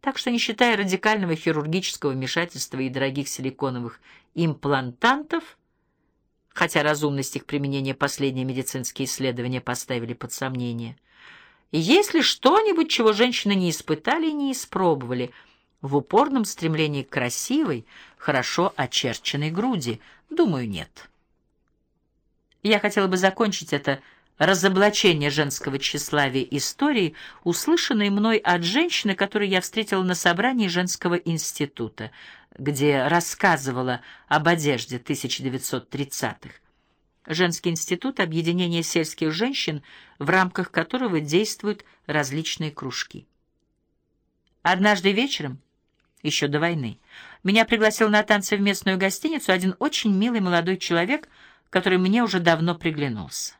Так что, не считая радикального хирургического вмешательства и дорогих силиконовых имплантантов, хотя разумность их применения последние медицинские исследования поставили под сомнение, есть ли что-нибудь, чего женщины не испытали и не испробовали в упорном стремлении к красивой, хорошо очерченной груди? Думаю, нет. Я хотела бы закончить это разоблачение женского тщеславия истории, услышанной мной от женщины, которую я встретила на собрании женского института, где рассказывала об одежде 1930-х. Женский институт — объединение сельских женщин, в рамках которого действуют различные кружки. Однажды вечером, еще до войны, меня пригласил на танцы в местную гостиницу один очень милый молодой человек — который мне уже давно приглянулся.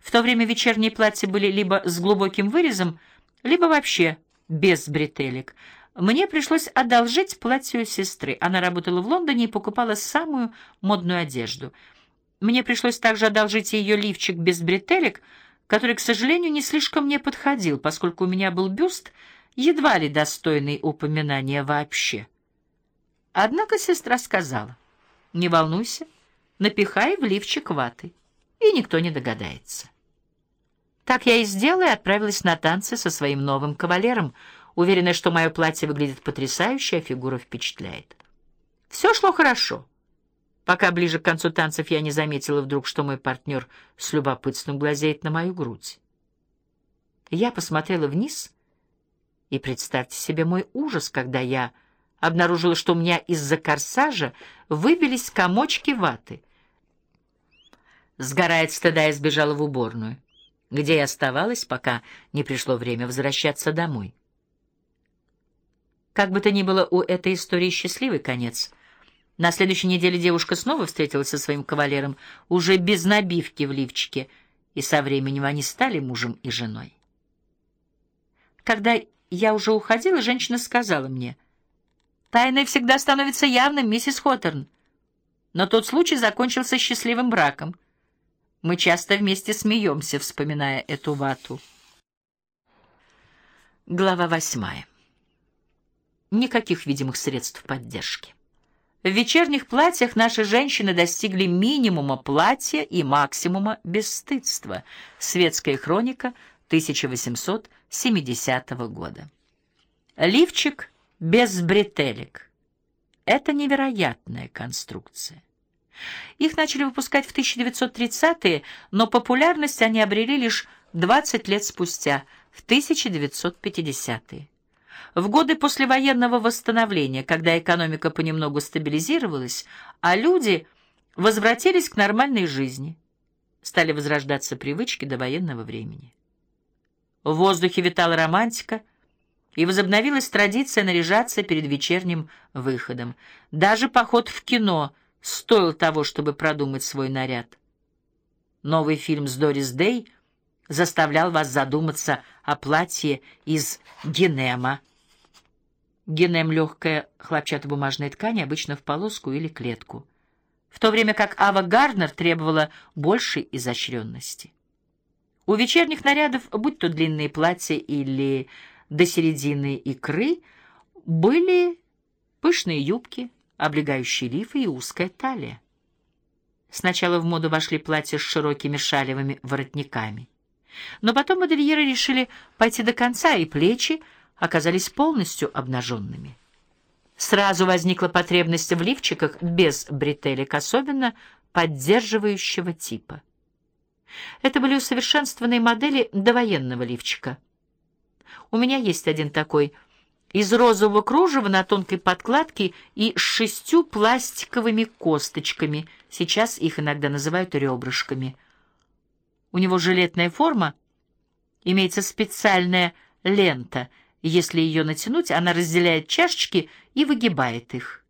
В то время вечерние платья были либо с глубоким вырезом, либо вообще без бретелек. Мне пришлось одолжить платье сестры. Она работала в Лондоне и покупала самую модную одежду. Мне пришлось также одолжить ее лифчик без бретелек, который, к сожалению, не слишком мне подходил, поскольку у меня был бюст, едва ли достойный упоминания вообще. Однако сестра сказала, «Не волнуйся, напихай в лифчик ваты, и никто не догадается. Так я и сделала и отправилась на танцы со своим новым кавалером, уверенная, что мое платье выглядит потрясающе, а фигура впечатляет. Все шло хорошо. Пока ближе к концу танцев я не заметила вдруг, что мой партнер с любопытством глазеет на мою грудь. Я посмотрела вниз, и представьте себе мой ужас, когда я обнаружила, что у меня из-за корсажа выбились комочки ваты — Сгорает стыда и сбежала в уборную, где я оставалась, пока не пришло время возвращаться домой. Как бы то ни было, у этой истории счастливый конец. На следующей неделе девушка снова встретилась со своим кавалером, уже без набивки в лифчике, и со временем они стали мужем и женой. Когда я уже уходила, женщина сказала мне, «Тайное всегда становится явным, миссис Хоттерн, но тот случай закончился счастливым браком». Мы часто вместе смеемся, вспоминая эту вату. Глава восьмая. Никаких видимых средств поддержки. В вечерних платьях наши женщины достигли минимума платья и максимума бесстыдства. Светская хроника 1870 года. Лифчик без бретелек. Это невероятная конструкция. Их начали выпускать в 1930-е, но популярность они обрели лишь 20 лет спустя, в 1950-е. В годы послевоенного восстановления, когда экономика понемногу стабилизировалась, а люди возвратились к нормальной жизни, стали возрождаться привычки до военного времени. В воздухе витала романтика, и возобновилась традиция наряжаться перед вечерним выходом. Даже поход в кино – стоил того, чтобы продумать свой наряд. Новый фильм с Дорис Дэй заставлял вас задуматься о платье из генема. Генем — легкая хлопчатобумажная ткань, обычно в полоску или клетку, в то время как Ава Гарднер требовала большей изощренности. У вечерних нарядов, будь то длинные платья или до середины икры, были пышные юбки, облегающие лифы и узкая талия. Сначала в моду вошли платья с широкими шалевыми воротниками. Но потом модельеры решили пойти до конца, и плечи оказались полностью обнаженными. Сразу возникла потребность в лифчиках без бретелек, особенно поддерживающего типа. Это были усовершенствованные модели довоенного лифчика. У меня есть один такой – из розового кружева на тонкой подкладке и с шестью пластиковыми косточками. Сейчас их иногда называют ребрышками. У него жилетная форма, имеется специальная лента. Если ее натянуть, она разделяет чашечки и выгибает их.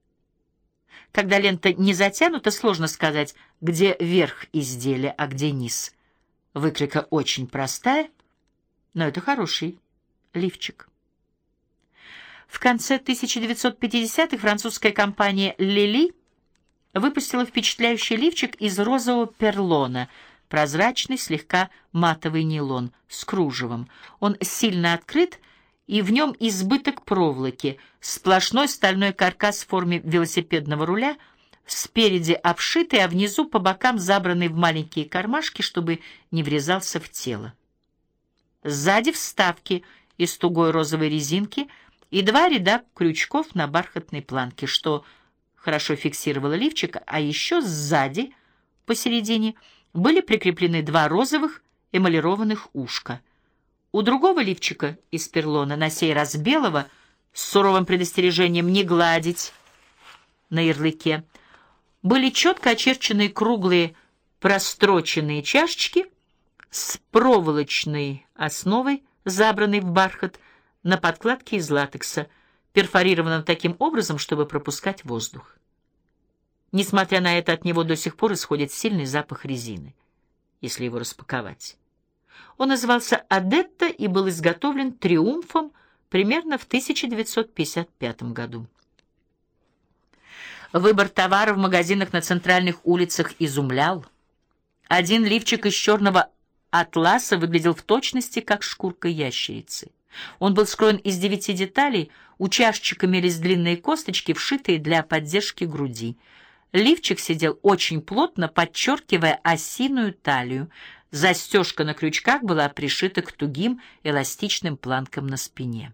Когда лента не затянута, сложно сказать, где верх изделия, а где низ. Выкройка очень простая, но это хороший лифчик. В конце 1950-х французская компания «Лили» выпустила впечатляющий лифчик из розового перлона, прозрачный, слегка матовый нейлон с кружевом. Он сильно открыт и в нем избыток проволоки, сплошной стальной каркас в форме велосипедного руля, спереди обшитый, а внизу по бокам забранный в маленькие кармашки, чтобы не врезался в тело. Сзади вставки из тугой розовой резинки и два ряда крючков на бархатной планке, что хорошо фиксировало лифчик, а еще сзади, посередине, были прикреплены два розовых эмалированных ушка. У другого лифчика из перлона, на сей раз белого, с суровым предостережением не гладить на ярлыке, были четко очерченные круглые простроченные чашечки с проволочной основой, забранной в бархат, на подкладке из латекса, перфорированном таким образом, чтобы пропускать воздух. Несмотря на это, от него до сих пор исходит сильный запах резины, если его распаковать. Он назывался «Адетта» и был изготовлен «Триумфом» примерно в 1955 году. Выбор товара в магазинах на центральных улицах изумлял. Один лифчик из черного атласа выглядел в точности как шкурка ящерицы. Он был скроен из девяти деталей, у чашечек имелись длинные косточки, вшитые для поддержки груди. Лифчик сидел очень плотно, подчеркивая осиную талию. Застежка на крючках была пришита к тугим эластичным планкам на спине.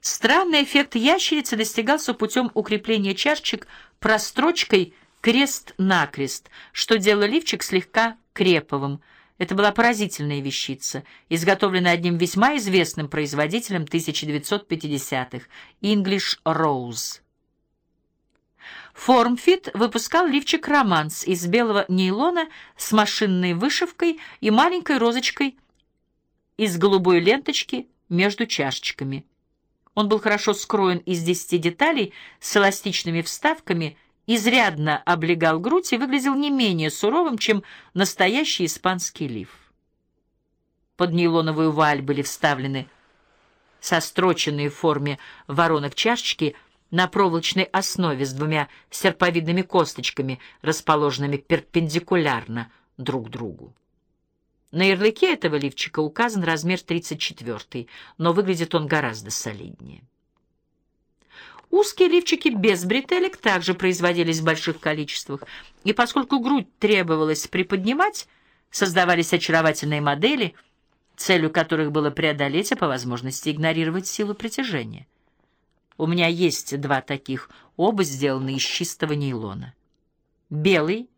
Странный эффект ящерицы достигался путем укрепления чашечек прострочкой крест-накрест, что делало лифчик слегка креповым. Это была поразительная вещица, изготовленная одним весьма известным производителем 1950-х English Rose. Формфит выпускал лифчик «Романс» из белого нейлона с машинной вышивкой и маленькой розочкой из голубой ленточки между чашечками. Он был хорошо скроен из десяти деталей с эластичными вставками, изрядно облегал грудь и выглядел не менее суровым, чем настоящий испанский лиф. Под нейлоновую вуаль были вставлены состроченные в форме воронок чашечки — на проволочной основе с двумя серповидными косточками, расположенными перпендикулярно друг другу. На ярлыке этого лифчика указан размер 34, но выглядит он гораздо солиднее. Узкие лифчики без бретелек также производились в больших количествах, и поскольку грудь требовалось приподнимать, создавались очаровательные модели, целью которых было преодолеть, а по возможности игнорировать силу притяжения. У меня есть два таких, оба сделаны из чистого нейлона. Белый,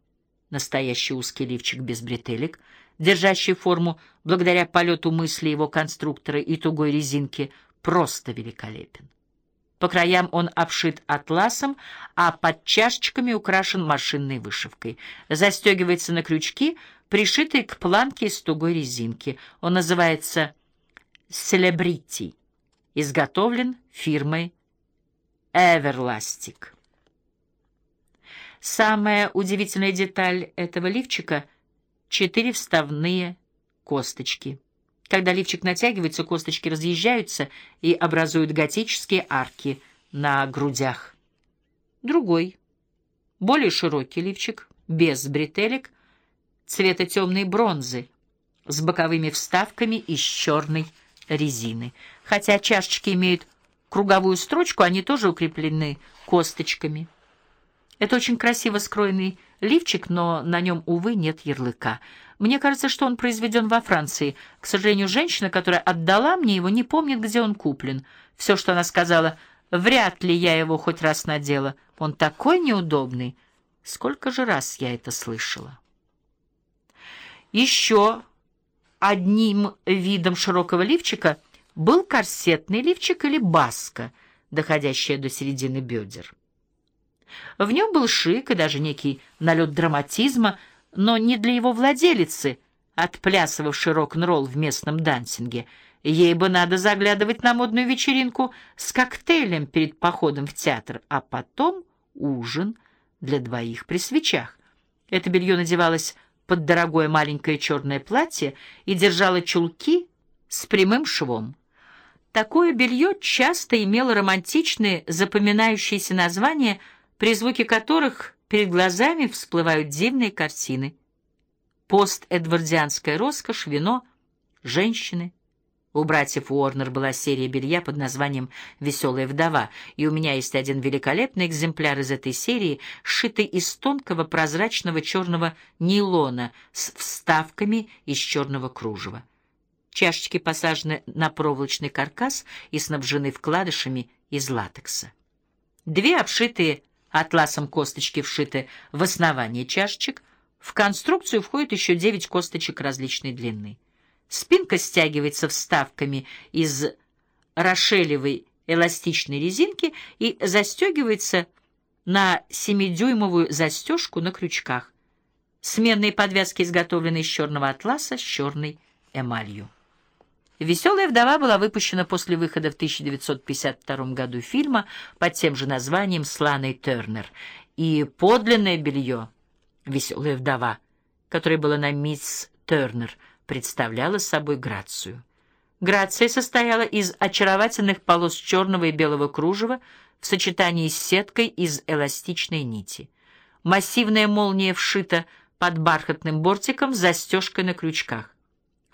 настоящий узкий лифчик без бретелек, держащий форму благодаря полету мысли его конструктора и тугой резинки, просто великолепен. По краям он обшит атласом, а под чашечками украшен машинной вышивкой. Застегивается на крючки, пришитые к планке из тугой резинки. Он называется «Селебрити», изготовлен фирмой Эверластик. Самая удивительная деталь этого лифчика — четыре вставные косточки. Когда лифчик натягивается, косточки разъезжаются и образуют готические арки на грудях. Другой, более широкий лифчик, без бретелек, цвета темной бронзы, с боковыми вставками из черной резины. Хотя чашечки имеют круговую строчку, они тоже укреплены косточками. Это очень красиво скроенный лифчик, но на нем, увы, нет ярлыка. Мне кажется, что он произведен во Франции. К сожалению, женщина, которая отдала мне его, не помнит, где он куплен. Все, что она сказала, вряд ли я его хоть раз надела. Он такой неудобный. Сколько же раз я это слышала. Еще одним видом широкого лифчика — был корсетный лифчик или баска, доходящая до середины бедер. В нем был шик и даже некий налет драматизма, но не для его владелицы, отплясывавшей рок-н-ролл в местном дансинге. Ей бы надо заглядывать на модную вечеринку с коктейлем перед походом в театр, а потом ужин для двоих при свечах. Это белье надевалось под дорогое маленькое черное платье и держало чулки с прямым швом. Такое белье часто имело романтичные, запоминающиеся названия, при звуке которых перед глазами всплывают дивные картины. Пост-эдвардианская роскошь, вино, женщины, У братьев Уорнер была серия белья под названием «Веселая вдова», и у меня есть один великолепный экземпляр из этой серии, сшитый из тонкого прозрачного черного нейлона с вставками из черного кружева. Чашечки посажены на проволочный каркас и снабжены вкладышами из латекса. Две обшитые атласом косточки вшиты в основание чашечек. В конструкцию входит еще девять косточек различной длины. Спинка стягивается вставками из рошелевой эластичной резинки и застегивается на 7-дюймовую застежку на крючках. Сменные подвязки изготовлены из черного атласа с черной эмалью. «Веселая вдова» была выпущена после выхода в 1952 году фильма под тем же названием с Ланой Тернер, и подлинное белье «Веселая вдова», которое было на мисс Тернер, представляло собой грацию. Грация состояла из очаровательных полос черного и белого кружева в сочетании с сеткой из эластичной нити. Массивная молния вшита под бархатным бортиком с застежкой на крючках.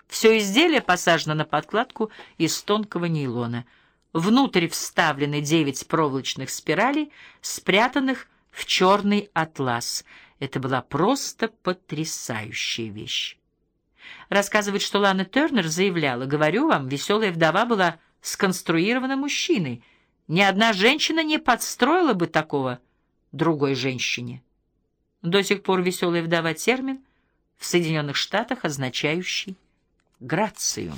Все изделие посажено на подкладку из тонкого нейлона. Внутрь вставлены девять проволочных спиралей, спрятанных в черный атлас. Это была просто потрясающая вещь. Рассказывает, что Лана Тернер заявляла, «Говорю вам, веселая вдова была сконструирована мужчиной. Ни одна женщина не подстроила бы такого другой женщине». До сих пор «веселая вдова» — термин в Соединенных Штатах, означающий грацию.